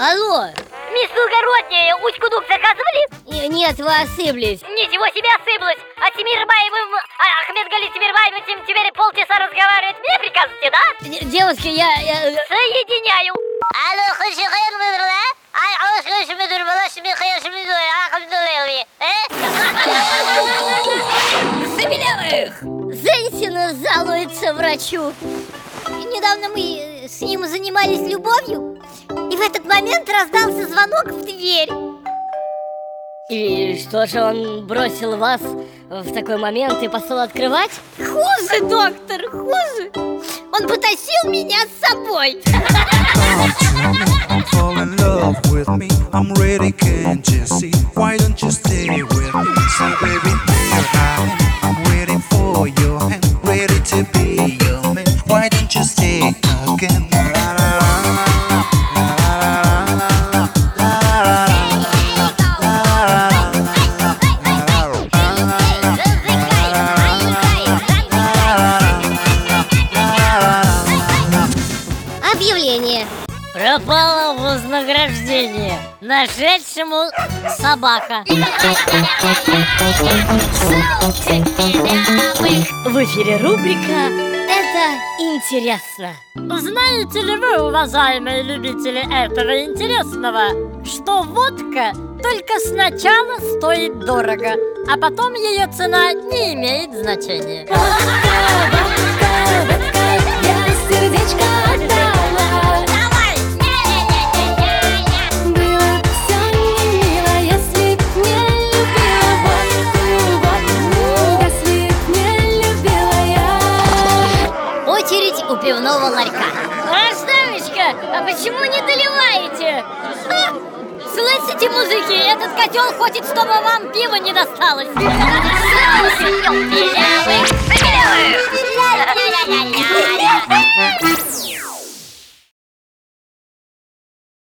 Алло! Мисс Новгородняя, усть-кудук заказывали? Нет, вы осыпались. Ничего себе осыпалось! А Тимирбаевым, а Ахмед Гали Тимирбаевым теперь полчаса разговаривает. Мне прикажете, да? Девушка, я... я... Э, Соединяю. Алло, Хашихен, вы, да? А я хочу Ай, Алло, мы Мидурбала, Шмихая, Шмидур, Ахмедулеви, э? Забелевых! Зенсина жалуется врачу. Недавно мы с ним занимались любовью и в этот момент раздался звонок в дверь. И что же он бросил вас в такой момент и пошел открывать? Хуже, доктор, хуже. Он потащил меня с собой. I'm ready, can't you see? Why don't you stay with me? Say, baby, Объявление. Пропало вознаграждение нашедшему собака. В эфире рубрика «Это интересно». Знаете ли вы, уважаемые любители этого интересного, что водка только сначала стоит дорого, а потом ее цена не имеет значения? сердечко пивного ларька. Красавичка, а почему не доливаете? Ха! Слышите, мужики, этот котел хочет, чтобы вам пиво не досталось.